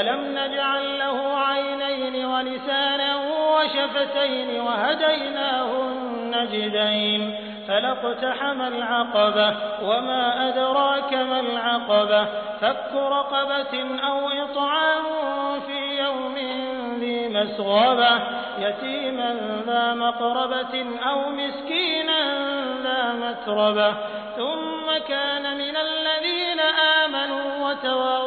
ألم نجعل له عينين ولسانا وشفتين وهديناه النجدين فلاقتحم العقبة وما أدراك ما العقبة فك رقبة أو إطعام في يوم ذي مسغبة يتيما ذا مقربة أو مسكينا ذا متربة ثم كان